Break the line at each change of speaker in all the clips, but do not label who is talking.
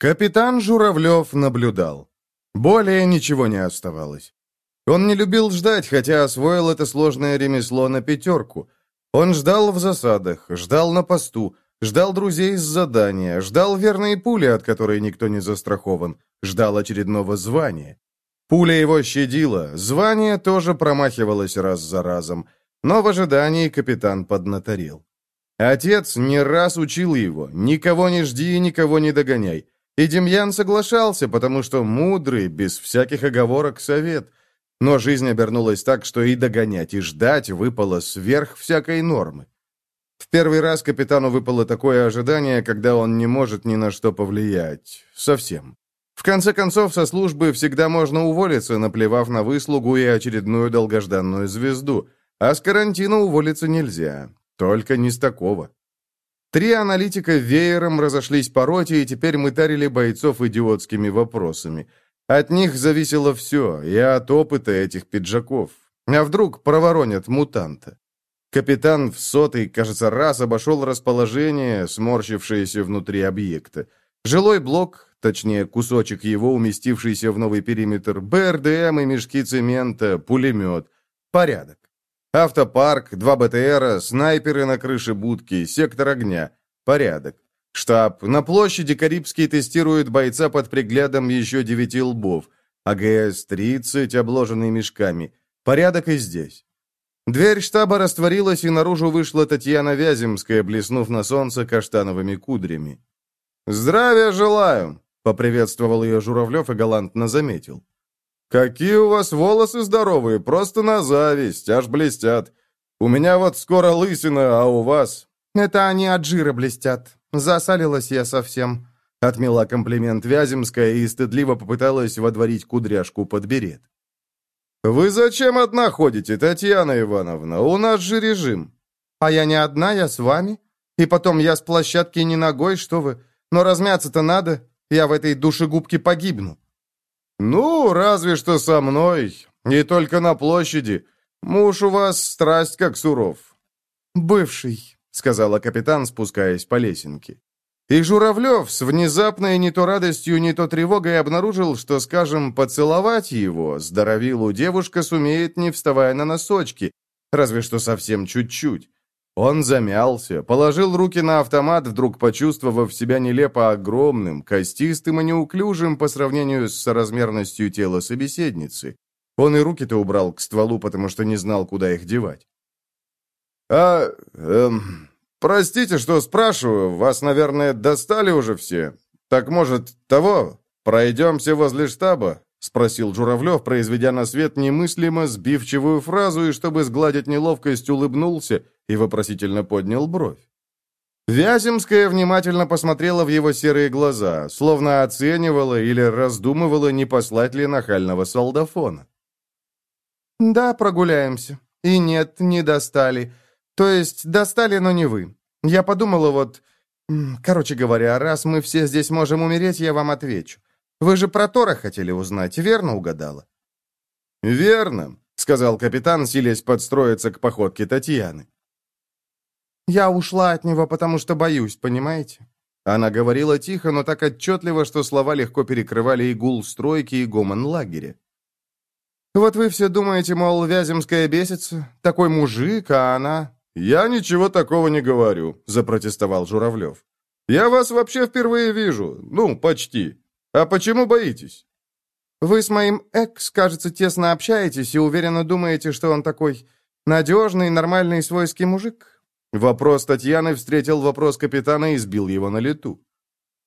Капитан Журавлев наблюдал. Более ничего не оставалось. Он не любил ждать, хотя освоил это сложное ремесло на пятерку. Он ждал в засадах, ждал на посту, ждал друзей с задания, ждал верные пули, от которой никто не застрахован, ждал очередного звания. Пуля его щадила, звание тоже промахивалось раз за разом, но в ожидании капитан поднаторел. Отец не раз учил его «никого не жди и никого не догоняй». И Демьян соглашался, потому что мудрый, без всяких оговорок, совет. Но жизнь обернулась так, что и догонять, и ждать выпало сверх всякой нормы. В первый раз капитану выпало такое ожидание, когда он не может ни на что повлиять. Совсем. В конце концов, со службы всегда можно уволиться, наплевав на выслугу и очередную долгожданную звезду, а с карантина уволиться нельзя. Только не с такого. Три аналитика веером разошлись по роте, и теперь мытарили бойцов идиотскими вопросами. От них зависело все, и от опыта этих пиджаков. А вдруг проворонят мутанта? Капитан в сотый, кажется, раз обошел расположение, сморщившееся внутри объекта. Жилой блок, точнее, кусочек его, уместившийся в новый периметр, БРДМ и мешки цемента, пулемет. Порядок. Автопарк, два БТРа, снайперы на крыше будки, сектор огня. Порядок. Штаб. На площади Карибский тестирует бойца под приглядом еще девяти лбов. АГС-30, обложенный мешками. Порядок и здесь. Дверь штаба растворилась, и наружу вышла Татьяна Вяземская, блеснув на солнце каштановыми кудрями. «Здравия желаю!» — поприветствовал ее Журавлев и галантно заметил. «Какие у вас волосы здоровые, просто на зависть, аж блестят. У меня вот скоро лысина, а у вас...»
«Это они от жира блестят. Засалилась я совсем», — отмела комплимент Вяземская и стыдливо попыталась водворить кудряшку под берет.
«Вы зачем одна ходите, Татьяна Ивановна? У нас же режим».
«А я не одна, я с вами. И потом я с площадки не ногой, что вы. Но размяться-то надо. Я в этой душегубке погибну».
«Ну, разве что со мной. И только на площади. Муж у вас страсть как суров».
«Бывший», — сказала капитан, спускаясь по лесенке.
И Журавлев с внезапной не то радостью, не то тревогой обнаружил, что, скажем, поцеловать его, здоровилу девушка сумеет, не вставая на носочки, разве что совсем чуть-чуть. Он замялся, положил руки на автомат, вдруг почувствовав себя нелепо огромным, костистым и неуклюжим по сравнению с соразмерностью тела собеседницы. Он и руки-то убрал к стволу, потому что не знал, куда их девать. «А, эм, «Простите, что спрашиваю, вас, наверное, достали уже все. Так, может, того? Пройдемся возле штаба?» — спросил Журавлев, произведя на свет немыслимо сбивчивую фразу, и, чтобы сгладить неловкость, улыбнулся и вопросительно поднял бровь. Вяземская внимательно посмотрела в его серые глаза, словно оценивала или раздумывала, не послать ли нахального солдафона.
«Да, прогуляемся. И нет, не достали. То есть достали, но не вы. Я подумала вот... Короче говоря, раз мы все здесь можем умереть, я вам отвечу. Вы же про Тора хотели узнать, верно угадала?»
«Верно», — сказал капитан, силясь подстроиться к походке Татьяны.
«Я ушла от него, потому что боюсь, понимаете?»
Она говорила тихо, но так отчетливо, что слова легко перекрывали и гул стройки, и гомон лагеря.
«Вот вы все думаете, мол, Вяземская бесится, такой мужик, а она...»
«Я ничего такого не говорю», — запротестовал Журавлев. «Я вас вообще впервые вижу. Ну, почти. А почему боитесь?»
«Вы с моим экс, кажется, тесно общаетесь и уверенно думаете, что он такой надежный, нормальный свойский мужик?»
Вопрос Татьяны встретил вопрос капитана и сбил его на лету.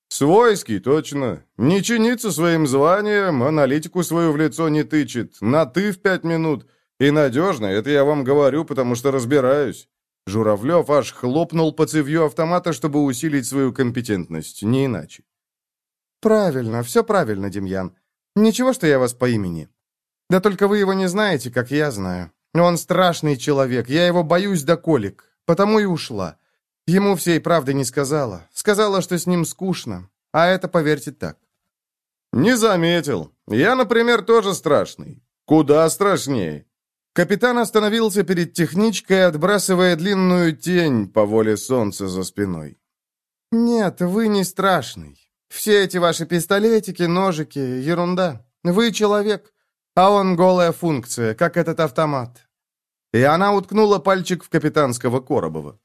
«Свойский, точно. Не чинится своим званием, аналитику свою в лицо не тычет. На «ты» в пять минут. И надежно, это я вам говорю, потому что разбираюсь». Журавлев аж хлопнул по цевью автомата, чтобы усилить свою компетентность, не иначе.
«Правильно, все правильно, Демьян. Ничего, что я вас по имени. Да только вы его не знаете, как я знаю. Он страшный человек, я его боюсь до колик, потому и ушла. Ему всей правды не сказала. Сказала, что с ним скучно. А это, поверьте, так».
«Не заметил. Я, например, тоже страшный. Куда страшнее. Капитан остановился перед техничкой, отбрасывая длинную тень по воле солнца за спиной.
«Нет, вы не страшный. Все эти ваши пистолетики, ножики — ерунда. Вы человек, а он голая функция, как этот автомат». И она уткнула пальчик в капитанского Коробова.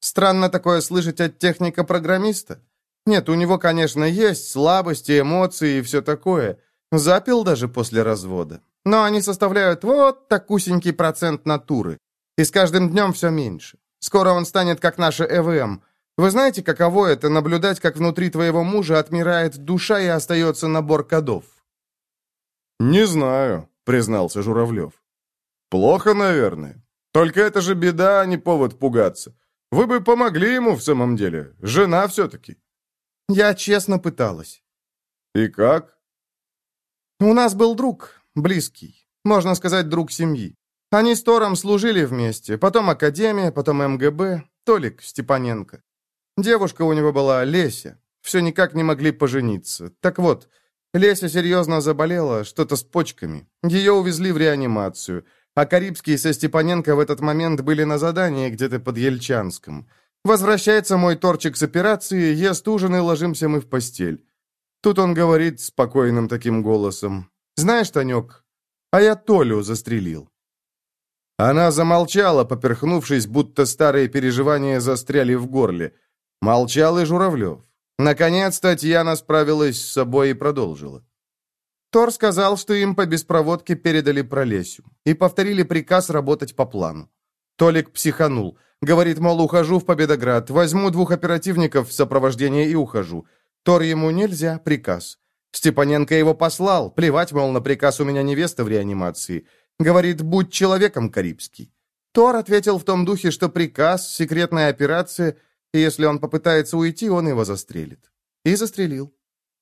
Странно такое слышать от техника-программиста. Нет, у него, конечно, есть слабости, эмоции и все такое. Запил даже после развода. Но они составляют вот такусенький процент натуры. И с каждым днем все меньше. Скоро он станет как наша ЭВМ. Вы знаете, каково это наблюдать, как внутри твоего мужа отмирает душа и остается набор кодов?
«Не знаю», — признался Журавлев. «Плохо, наверное. Только это же беда, а не повод пугаться. Вы бы помогли ему в самом деле. Жена все-таки».
«Я честно пыталась».
«И как?»
«У нас был друг, близкий, можно сказать, друг семьи. Они с Тором служили вместе, потом Академия, потом МГБ, Толик Степаненко. Девушка у него была Леся, все никак не могли пожениться. Так вот, Леся серьезно заболела, что-то с почками. Ее увезли в реанимацию, а Карибский со Степаненко в этот момент были на задании где-то под Ельчанском. Возвращается мой торчик с операции, ест ужин и ложимся мы в постель. Тут он говорит спокойным таким голосом. «Знаешь, Танек, а я Толю застрелил». Она замолчала, поперхнувшись, будто старые переживания застряли в горле. Молчал и Журавлев. Наконец Татьяна справилась с собой и продолжила. Тор сказал, что им по беспроводке передали пролесю и повторили приказ работать по плану. Толик психанул. Говорит, мол, ухожу в Победоград, возьму двух оперативников в сопровождение и ухожу. Тор ему нельзя, приказ. Степаненко его послал, плевать, мол, на приказ у меня невеста в реанимации. Говорит, будь человеком, Карибский. Тор ответил в том духе, что приказ, секретная операция, и если он попытается уйти, он его застрелит. И застрелил.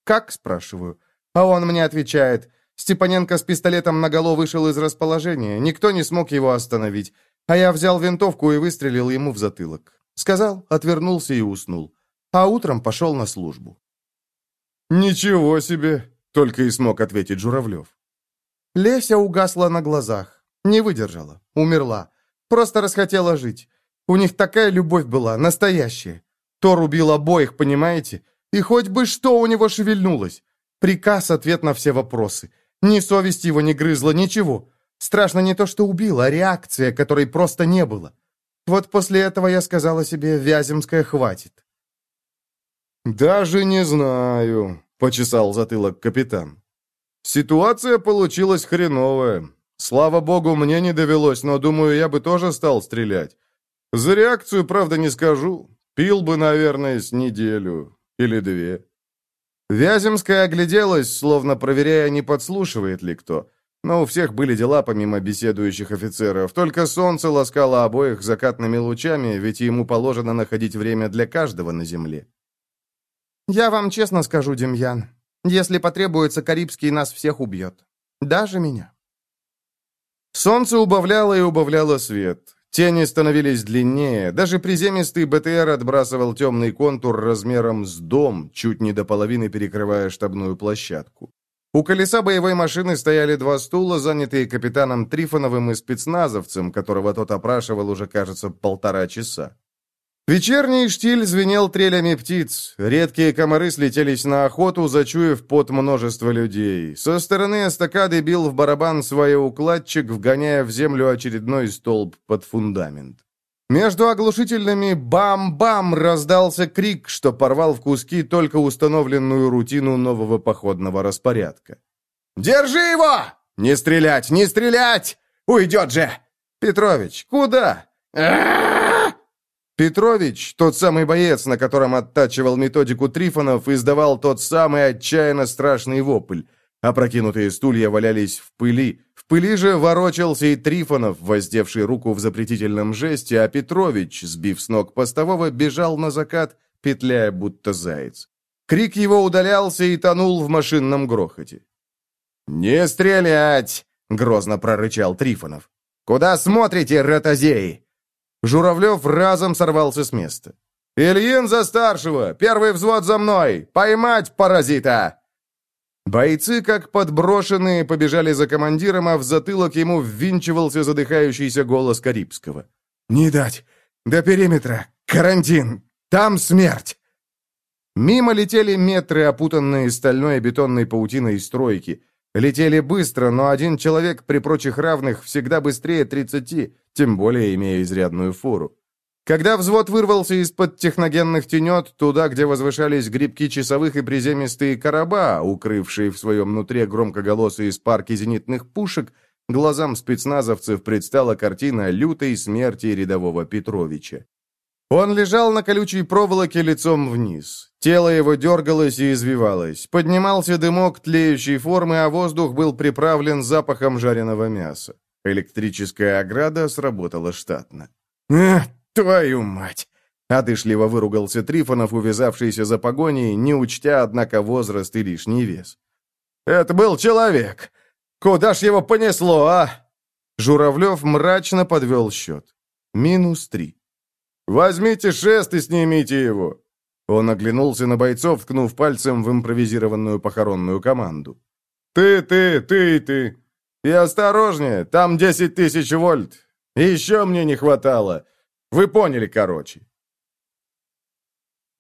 «Как?» – спрашиваю. А он мне отвечает. Степаненко с пистолетом наголо вышел из расположения, никто не смог его остановить. А я взял винтовку и выстрелил ему в затылок. Сказал, отвернулся и уснул. А утром пошел на службу.
«Ничего себе!» — только и смог ответить Журавлев.
Леся угасла на глазах. Не выдержала. Умерла. Просто расхотела жить. У них такая любовь была, настоящая. Тор убил обоих, понимаете? И хоть бы что у него шевельнулось. Приказ, ответ на все вопросы. Ни совесть его не грызла, ничего. Страшно не то, что убил, а реакция, которой просто не было. Вот после этого я сказала себе, Вяземская хватит.
«Даже не знаю», — почесал затылок капитан. Ситуация получилась хреновая. Слава богу, мне не довелось, но, думаю, я бы тоже стал стрелять. За реакцию, правда, не скажу. Пил бы, наверное, с неделю или две.
Вяземская огляделась, словно проверяя, не подслушивает ли кто. Но у всех были дела, помимо беседующих офицеров. Только солнце ласкало обоих закатными лучами, ведь ему положено находить время для каждого на земле. «Я вам честно скажу, Демьян, если потребуется, Карибский нас всех убьет. Даже меня.
Солнце убавляло и убавляло свет. Тени становились длиннее. Даже приземистый БТР отбрасывал темный контур размером с дом, чуть не до половины перекрывая штабную площадку. У колеса боевой машины стояли два стула, занятые капитаном Трифоновым и спецназовцем, которого тот опрашивал уже, кажется, полтора часа. Вечерний штиль звенел трелями птиц. Редкие комары слетелись на охоту, зачуяв под множество людей. Со стороны эстакады бил в барабан своеукладчик, вгоняя в землю очередной столб под фундамент. Между оглушительными «бам-бам» раздался крик, что порвал в куски только установленную рутину нового походного распорядка.
«Держи его! Не стрелять, не стрелять! Уйдет же!»
«Петрович, куда?» Петрович, тот самый боец, на котором оттачивал методику Трифонов, издавал тот самый отчаянно страшный вопль. Опрокинутые стулья валялись в пыли. В пыли же ворочался и Трифонов, воздевший руку в запретительном жесте, а Петрович, сбив с ног постового, бежал на закат, петляя будто заяц. Крик его удалялся и тонул в машинном грохоте.
«Не стрелять!» — грозно прорычал Трифонов. «Куда смотрите, ротозеи?»
Журавлев разом сорвался с места. «Ильин за старшего! Первый взвод за мной! Поймать паразита!» Бойцы, как подброшенные, побежали за командиром, а в затылок ему ввинчивался задыхающийся голос Карибского. «Не дать! До периметра! Карантин! Там смерть!» Мимо летели метры, опутанные стальной и бетонной паутиной стройки. Летели быстро, но один человек при прочих равных всегда быстрее 30, тем более имея изрядную фору. Когда взвод вырвался из-под техногенных тенет, туда, где возвышались грибки часовых и приземистые короба, укрывшие в своем нутре громкоголосые парки зенитных пушек, глазам спецназовцев предстала картина лютой смерти рядового Петровича. Он лежал на колючей проволоке лицом вниз. Тело его дергалось и извивалось. Поднимался дымок тлеющей формы, а воздух был приправлен запахом жареного мяса. Электрическая ограда сработала штатно.
«Эх, твою мать!»
Одышливо выругался Трифонов, увязавшийся за погоней, не учтя, однако, возраст и лишний вес.
«Это был человек! Куда ж его понесло, а?»
Журавлев мрачно подвел счет. Минус три.
«Возьмите шест и снимите его!»
Он оглянулся на бойцов, ткнув пальцем в импровизированную похоронную команду.
«Ты, ты, ты ты! И осторожнее, там десять тысяч вольт! Еще мне не хватало! Вы поняли, короче!»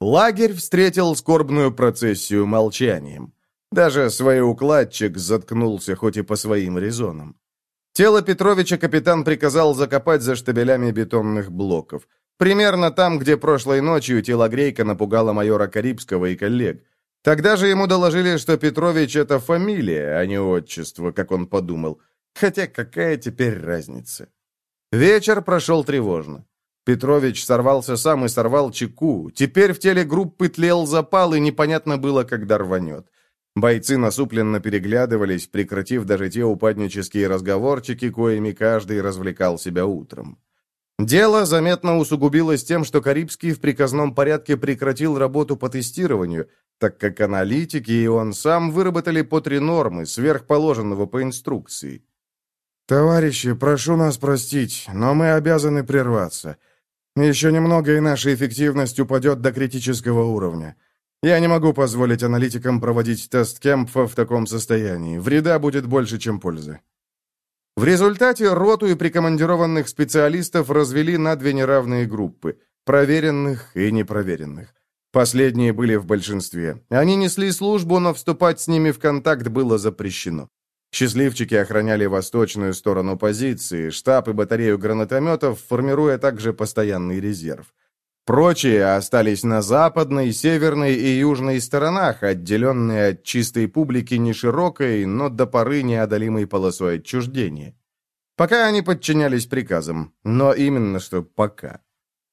Лагерь встретил скорбную процессию молчанием. Даже своеукладчик заткнулся, хоть и по своим резонам. Тело Петровича капитан приказал закопать за штабелями бетонных блоков. Примерно там, где прошлой ночью телогрейка напугала майора Карибского и коллег. Тогда же ему доложили, что Петрович — это фамилия, а не отчество, как он подумал. Хотя какая теперь разница? Вечер прошел тревожно. Петрович сорвался сам и сорвал чеку. Теперь в теле группы тлел запал, и непонятно было, когда рванет. Бойцы насупленно переглядывались, прекратив даже те упаднические разговорчики, коими каждый развлекал себя утром. Дело заметно усугубилось тем, что Карибский в приказном порядке прекратил работу по тестированию, так как аналитики и он сам выработали по три нормы, сверхположенного по инструкции.
«Товарищи, прошу нас простить, но мы обязаны прерваться. Еще немного, и наша эффективность упадет до критического уровня. Я не могу позволить аналитикам проводить тест Кемпфа в таком состоянии. Вреда будет больше, чем пользы».
В результате роту и прикомандированных специалистов развели на две неравные группы – проверенных и непроверенных. Последние были в большинстве. Они несли службу, но вступать с ними в контакт было запрещено. Счастливчики охраняли восточную сторону позиции, штаб и батарею гранатометов, формируя также постоянный резерв. Прочие остались на западной, северной и южной сторонах, отделенные от чистой публики не широкой, но до поры неодолимой полосой отчуждения. Пока они подчинялись приказам, но именно что пока.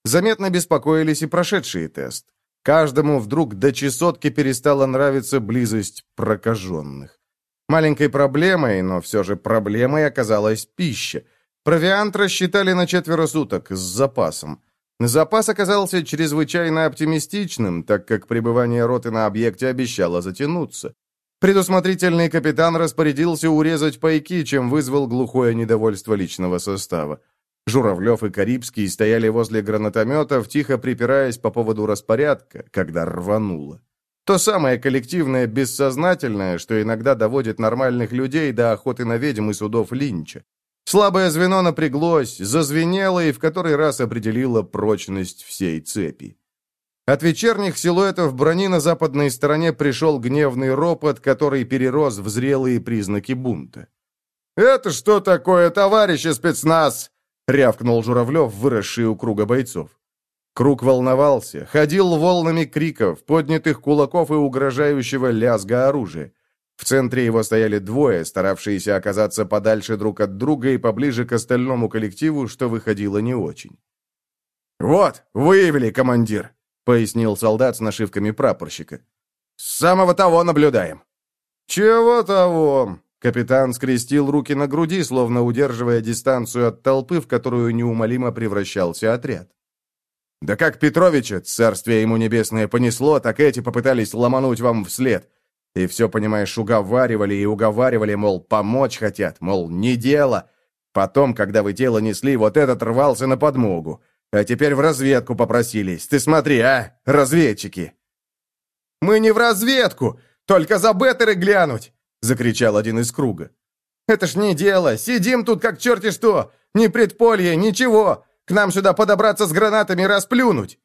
Заметно беспокоились и прошедшие тест. Каждому вдруг до чесотки перестала нравиться близость прокаженных. Маленькой проблемой, но все же проблемой оказалась пища. Провиант рассчитали на четверо суток с запасом. Запас оказался чрезвычайно оптимистичным, так как пребывание роты на объекте обещало затянуться. Предусмотрительный капитан распорядился урезать пайки, чем вызвал глухое недовольство личного состава. Журавлев и Карибский стояли возле гранатометов, тихо припираясь по поводу распорядка, когда рвануло. То самое коллективное бессознательное, что иногда доводит нормальных людей до охоты на ведьм и судов Линча. Слабое звено напряглось, зазвенело и в который раз определило прочность всей цепи. От вечерних силуэтов брони на западной стороне пришел гневный ропот, который перерос в зрелые признаки бунта.
«Это что такое, товарищи спецназ?» — рявкнул Журавлев, выросший у круга бойцов.
Круг волновался, ходил волнами криков, поднятых кулаков и угрожающего лязга оружия. В центре его стояли двое, старавшиеся оказаться подальше друг от друга и поближе к остальному коллективу, что выходило не очень.
«Вот, выявили, командир», — пояснил солдат с нашивками прапорщика. «С самого того наблюдаем».
«Чего того?» Капитан скрестил руки на груди, словно удерживая дистанцию от толпы, в которую неумолимо превращался отряд.
«Да как Петровича, царствие ему небесное, понесло, так эти попытались ломануть вам вслед. И все, понимаешь, уговаривали и уговаривали, мол, помочь хотят, мол, не дело. Потом, когда вы тело несли, вот этот рвался на подмогу. А теперь в разведку попросились. Ты смотри, а, разведчики!»
«Мы не в разведку, только за беттеры глянуть!» — закричал один из круга. «Это ж не дело, сидим тут как черти что! Ни предполье, ничего! К нам сюда подобраться с гранатами расплюнуть!»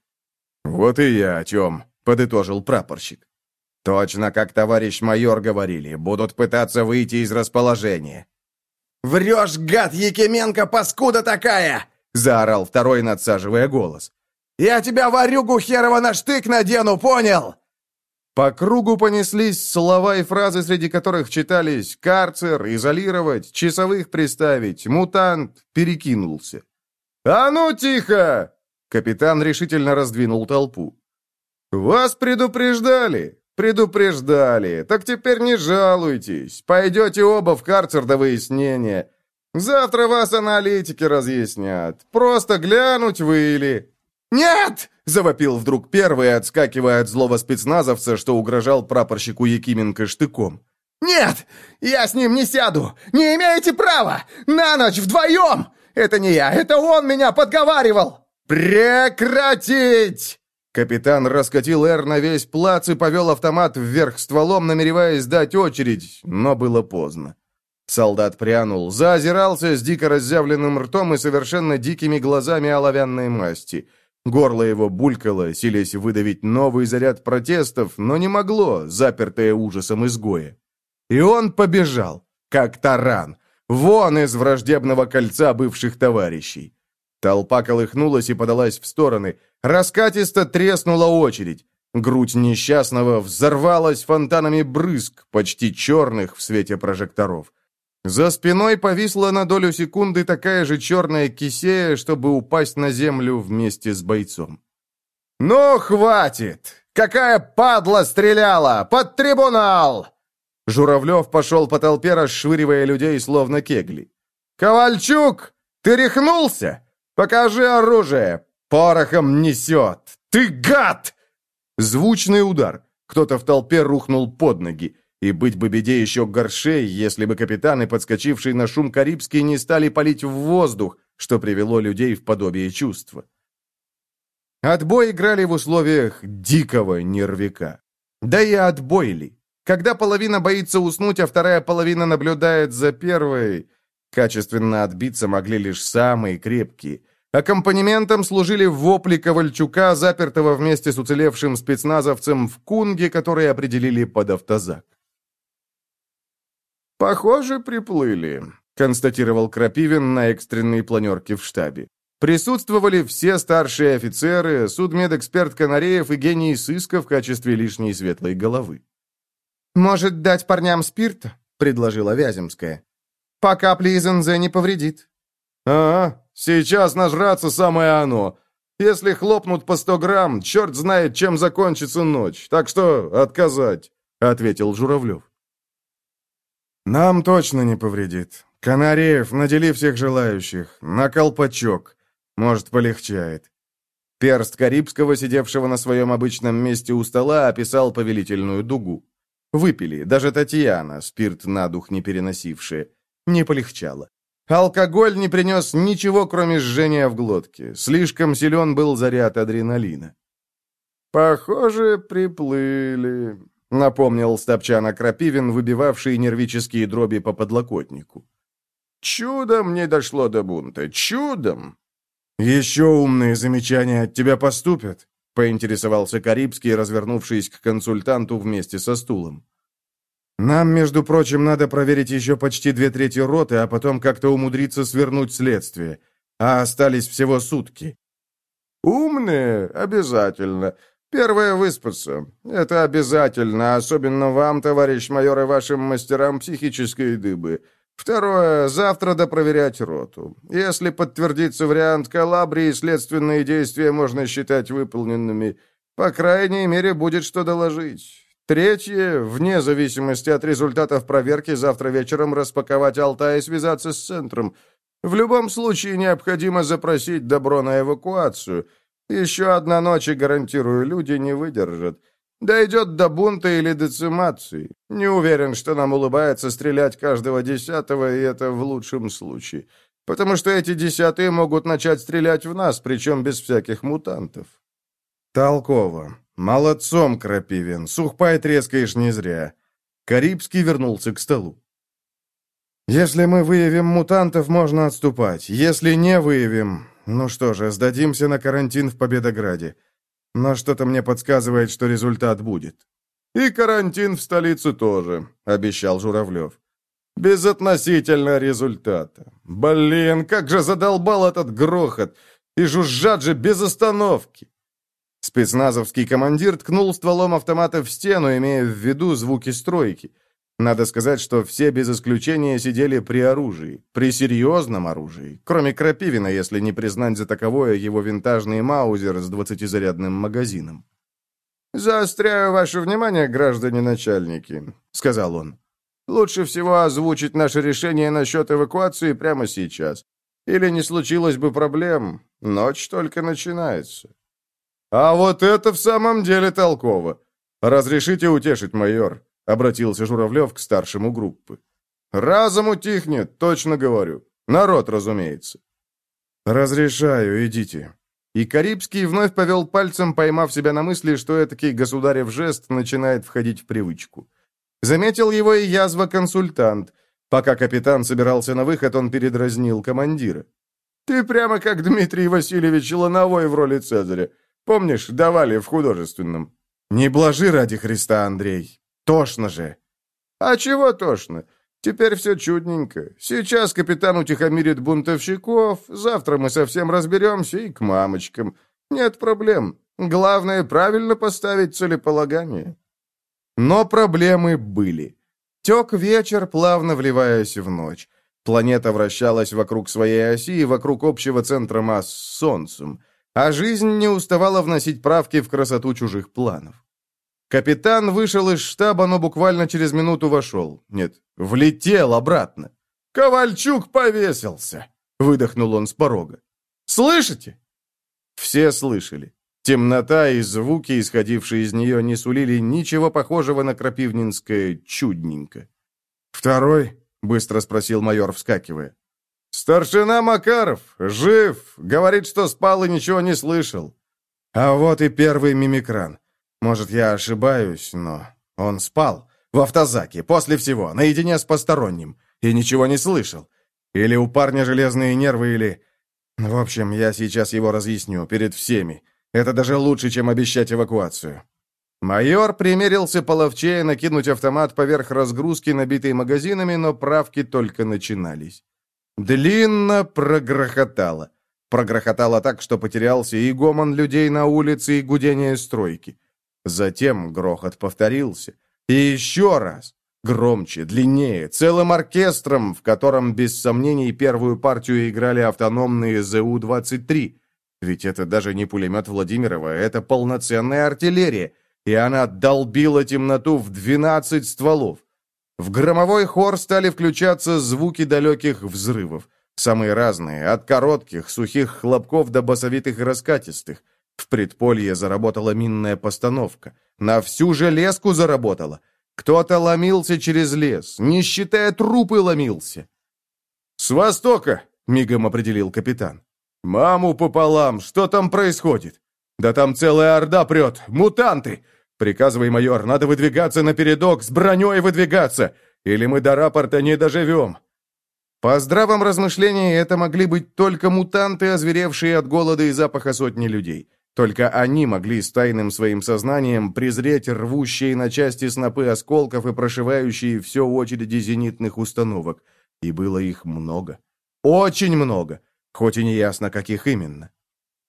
«Вот и я о чем!»
— подытожил прапорщик. «Точно, как товарищ майор говорили, будут пытаться выйти из расположения».
«Врешь, гад Якименко, паскуда такая!» — заорал второй, надсаживая голос. «Я тебя, варюгу херова, на штык надену, понял?»
По кругу понеслись слова и фразы, среди которых читались «карцер», «изолировать», «часовых приставить», «мутант», «перекинулся». «А ну, тихо!» Капитан решительно раздвинул толпу. «Вас предупреждали! Предупреждали! Так теперь не жалуйтесь! Пойдете оба в карцер до выяснения. Завтра вас аналитики разъяснят. Просто глянуть вы или...»
«Нет!»
— завопил вдруг первый, отскакивая от злого спецназовца, что угрожал прапорщику Якименко штыком.
«Нет! Я с ним не сяду! Не имеете права! На ночь вдвоем! Это не я, это он меня подговаривал!»
«Прекратить!» Капитан раскатил «Р» на весь плац и повел автомат вверх стволом, намереваясь дать очередь, но было поздно. Солдат прянул, заозирался с дико разъявленным ртом и совершенно дикими глазами оловянной масти. Горло его булькало, силясь выдавить новый заряд протестов, но не могло, запертое ужасом изгоя. И он побежал, как таран, вон из враждебного кольца бывших товарищей. Толпа колыхнулась и подалась в стороны. Раскатисто треснула очередь. Грудь несчастного взорвалась фонтанами брызг, почти черных в свете прожекторов. За спиной повисла на долю секунды такая же черная кисея, чтобы упасть на землю вместе с бойцом. «Ну, хватит! Какая падла стреляла! Под трибунал!» Журавлев пошел по толпе, расшвыривая людей, словно кегли. «Ковальчук, ты рехнулся? Покажи оружие! Порохом несет! Ты гад!» Звучный удар. Кто-то в толпе рухнул под ноги. И быть бы беде еще горшей, если бы капитаны, подскочившие на шум Карибский, не стали палить в воздух, что привело людей в подобие чувства. Отбой играли в условиях дикого нервика. Да и отбой ли? Когда половина боится уснуть, а вторая половина наблюдает за первой, качественно отбиться могли лишь самые крепкие. Аккомпанементом служили вопли Ковальчука, запертого вместе с уцелевшим спецназовцем в кунге, который определили под автозак. «Похоже, приплыли», — констатировал Крапивин на экстренной планерке в штабе. Присутствовали все старшие офицеры, судмедэксперт Канареев и гений сыска в качестве лишней светлой головы.
«Может, дать парням спирта?» — предложила Вяземская. «По капле из НЗ не повредит».
«А, сейчас нажраться самое оно. Если хлопнут по сто грамм, черт знает, чем закончится ночь. Так что отказать», — ответил Журавлев. «Нам точно не повредит. Канареев, надели всех желающих. На колпачок. Может, полегчает». Перст Карибского, сидевшего на своем обычном месте у стола, описал повелительную дугу. Выпили, даже Татьяна, спирт на дух не переносившая. Не полегчало. Алкоголь не принес ничего, кроме жжения в глотке. Слишком силен был заряд адреналина. «Похоже, приплыли», — напомнил Стопчана Крапивин, выбивавший нервические дроби по подлокотнику. «Чудом не дошло до бунта. Чудом!» «Еще умные замечания от тебя поступят», — поинтересовался Карибский, развернувшись к консультанту вместе со стулом. «Нам, между прочим, надо проверить еще почти две трети роты, а потом как-то умудриться свернуть следствие. А остались всего сутки». «Умные? Обязательно. Первое — выспаться. Это обязательно, особенно вам, товарищ майор, и вашим мастерам психической дыбы. Второе — завтра допроверять роту. Если подтвердится вариант Калабрии, следственные действия можно считать выполненными. По крайней мере, будет что доложить. Третье, вне зависимости от результатов проверки, завтра вечером распаковать Алтай и связаться с центром. В любом случае необходимо запросить добро на эвакуацию — еще одна ночь, и, гарантирую, люди не выдержат. Дойдет до бунта или децимации. Не уверен, что нам улыбается стрелять каждого десятого, и это в лучшем случае. Потому что эти десятые могут начать стрелять в нас, причем без всяких мутантов. Толково. Молодцом, Крапивин. Сухпай трескаешь не зря. Карибский вернулся к столу. Если мы выявим мутантов, можно отступать. Если не выявим, ну что же, сдадимся на карантин в Победограде. но что-то мне подсказывает, что результат будет. «И карантин в столице тоже», — обещал Журавлев. «Безотносительно результата. Блин, как же задолбал этот грохот! И жужжат же без остановки!» Спецназовский командир ткнул стволом автомата в стену, имея в виду звуки стройки. Надо сказать, что все без исключения сидели при оружии, при серьезном оружии, кроме Крапивина, если не признать за таковое его винтажный маузер с двадцатизарядным магазином. «Заостряю ваше внимание, граждане начальники», — сказал он. «Лучше всего озвучить наше решение насчет эвакуации прямо сейчас. Или не случилось бы проблем, ночь только начинается». «А вот это в самом деле толково. Разрешите утешить, майор», — обратился Журавлев к старшему группы. «Разом утихнет, точно говорю. Народ, разумеется». «Разрешаю, идите», и Карибский вновь повел пальцем, поймав себя на мысли, что этакий государев жест начинает входить в привычку. Заметил его и язва-консультант. Пока капитан собирался на выход, он передразнил командира. «Ты прямо как Дмитрий Васильевич Лановой в роли Цезаря. Помнишь, давали в художественном?» «Не блажи ради Христа, Андрей. Тошно же». «А чего тошно? Теперь все чудненько. Сейчас капитан утихомирит бунтовщиков, завтра мы совсем разберемся и к мамочкам. Нет проблем. Главное, правильно поставить целеполагание. Но проблемы были. Тек вечер, плавно вливаясь в ночь. Планета вращалась вокруг своей оси и вокруг общего центра масс с Солнцем, а жизнь не уставала вносить правки в красоту чужих планов. Капитан вышел из штаба, но буквально через минуту вошел. Нет, влетел обратно. «Ковальчук повесился!» — выдохнул он с порога. «Слышите?» Все слышали. Темнота и звуки, исходившие из нее, не сулили ничего похожего на крапивнинское чудненько. «Второй?» — быстро спросил майор, вскакивая. «Старшина Макаров! Жив! Говорит, что спал и ничего не слышал». А вот и первый мимикран. Может, я ошибаюсь, но он спал в автозаке, после всего, наедине с посторонним, и ничего не слышал. Или у парня железные нервы, или... В общем, я сейчас его разъясню перед всеми. Это даже лучше, чем обещать эвакуацию. Майор примерился половчее накинуть автомат поверх разгрузки, набитой магазинами, но правки только начинались. Длинно прогрохотало. Прогрохотало так, что потерялся и гомон людей на улице, и гудение стройки. Затем грохот повторился. И еще раз. Громче, длиннее, целым оркестром, в котором, без сомнений, первую партию играли автономные ЗУ-23. Ведь это даже не пулемет Владимирова, это полноценная артиллерия, и она долбила темноту в 12 стволов. В громовой хор стали включаться звуки далеких взрывов. Самые разные, от коротких, сухих хлопков до басовитых и раскатистых. В предполье заработала минная постановка. На всю железку заработала. Кто-то ломился через лес, не считая трупы ломился. «С востока!» — мигом определил капитан. «Маму пополам! Что там происходит?» «Да там целая орда прет! Мутанты! Приказывай, майор, надо выдвигаться на передок, с броней выдвигаться, или мы до рапорта не доживем!» По здравом размышлении, это могли быть только мутанты, озверевшие от голода и запаха сотни людей. Только они могли с тайным своим сознанием презреть рвущие на части снопы осколков и прошивающие все очереди зенитных установок. И было их много. Очень много, хоть и не ясно, каких именно.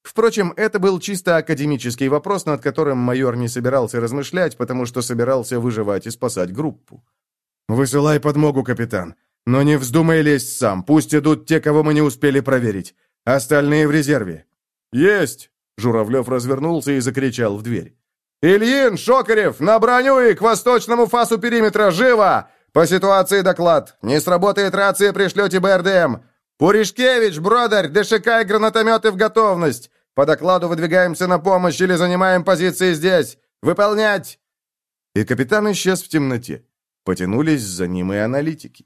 Впрочем, это был чисто академический вопрос, над которым майор не собирался размышлять, потому что собирался выживать и спасать группу. «Высылай подмогу, капитан. Но не вздумай лезть сам. Пусть идут те, кого мы не успели проверить. Остальные в резерве». «Есть!» Журавлев развернулся и закричал в дверь. «Ильин, Шокарев, на броню и к восточному фасу периметра! Живо! По ситуации доклад. Не сработает рация, пришлете БРДМ. Пуришкевич, Бродарь, и гранатометы в готовность. По докладу выдвигаемся на помощь или занимаем позиции здесь. Выполнять!» И капитан исчез в темноте. Потянулись за ним и аналитики.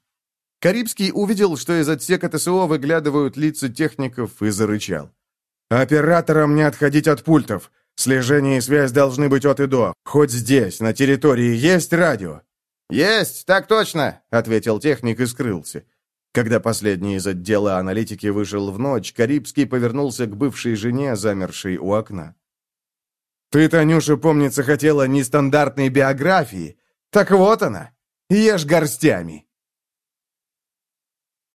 Карибский увидел, что из отсека ТСО выглядывают лица техников, и зарычал. «Операторам не отходить от пультов. Слежение и связь должны быть от и до. Хоть здесь, на территории, есть радио». «Есть, так точно», — ответил техник и скрылся. Когда последний из отдела аналитики вышел в ночь, Карибский повернулся к бывшей жене, замершей у окна. Ты, Танюша, помнится, хотела нестандартной биографии. Так вот она. Ешь горстями.